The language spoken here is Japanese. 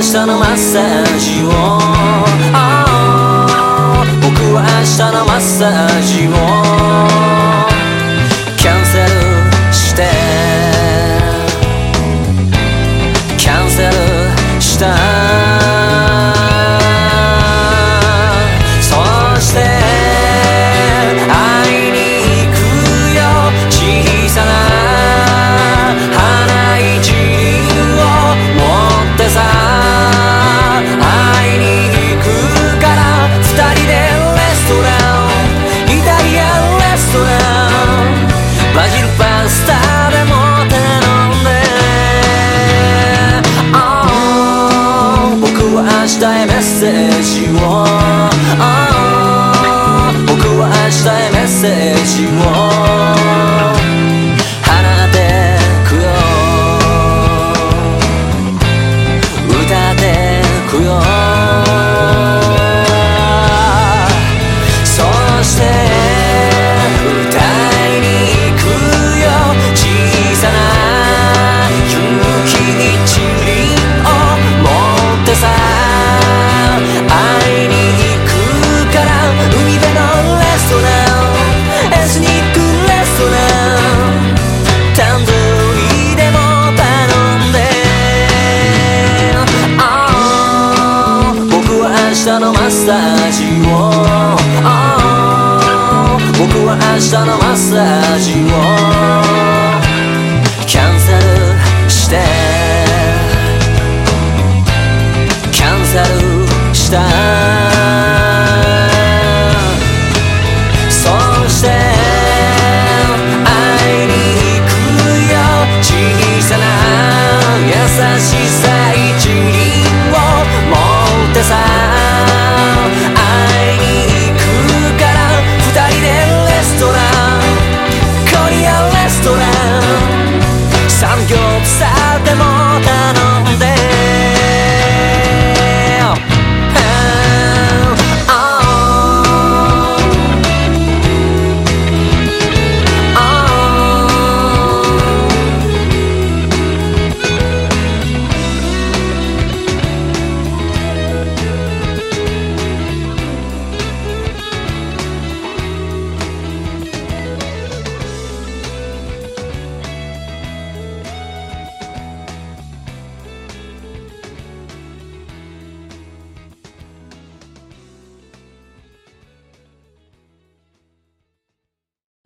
日のマッサージを、僕は明日のマッサージを。キャンセルして。キャンセルした。touch, time message you. 日のマッサージを、oh、僕は明日のマッサージを。キャンセルして。キャンセルした。